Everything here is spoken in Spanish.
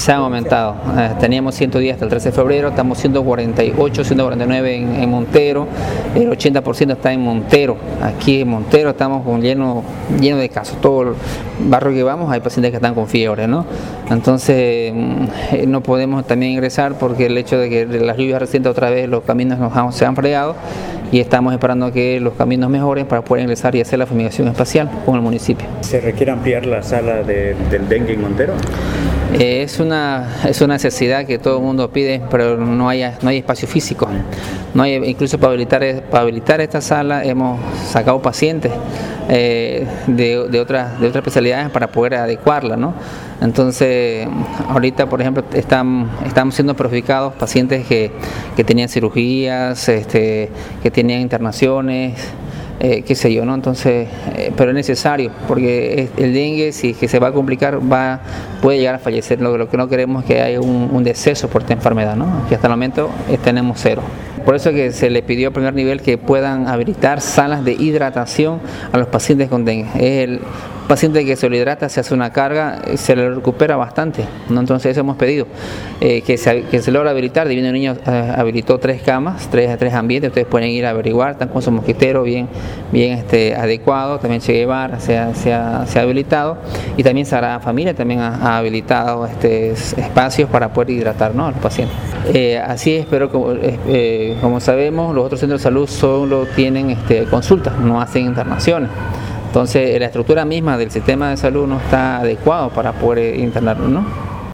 Se han aumentado. Eh, teníamos 110 hasta el 13 de febrero, estamos 148, 149 en, Montero, el 80% está en Montero. Aquí en Montero estamos con lleno, lleno de casos. Todo el barrio que vamos hay pacientes que están con fiebre, ¿no? Entonces mm, eh, no podemos también ingresar porque el hecho de que las lluvias recientes otra vez los caminos nos han- se han fregado y estamos esperando que los caminos mejoren para poder ingresar y hacer la fumigación espacial con el municipio. ¿Se requiere ampliar la sala de- del dengue en Montero? Eh, es, una, es una necesidad que todo el mundo pide, pero no hay, no hay espacio físico. No hay, incluso para habilitar, para habilitar esta sala hemos sacado pacientes eh, de, de, otras, de otras especialidades para poder adecuarla. ¿no? Entonces, ahorita, por ejemplo, están, estamos siendo perjudicados pacientes que, que tenían cirugías, este, que tenían internaciones eh, qué sé yo, ¿no? Entonces, eh, pero es necesario, porque el dengue, si es que se va a complicar, va, puede llegar a fallecer. Lo, lo que no queremos es que haya un, un deceso por esta enfermedad, ¿no? Que hasta el momento eh, tenemos cero. Por eso que se le pidió a primer nivel que puedan habilitar salas de hidratación a los pacientes con dengue. Es el paciente que se lo hidrata, se hace una carga, eh, se le recupera bastante. ¿no? Entonces eso hemos pedido, eh, que, se, que se logra habilitar. Divino Niño eh, habilitó tres camas, tres, tres ambientes, ustedes pueden ir a averiguar, están con su mosquitero bien, bien este, adecuado, también Che Guevara se ha, se, ha, se ha habilitado y también Sagrada Familia también ha, ha habilitado este, espacios para poder hidratar ¿no? a los pacientes. Eh, así es, pero como, eh, eh, como sabemos, los otros centros de salud solo tienen este, consultas, no hacen internaciones. Entonces, la estructura misma del sistema de salud no está adecuado para poder internarlo, ¿no?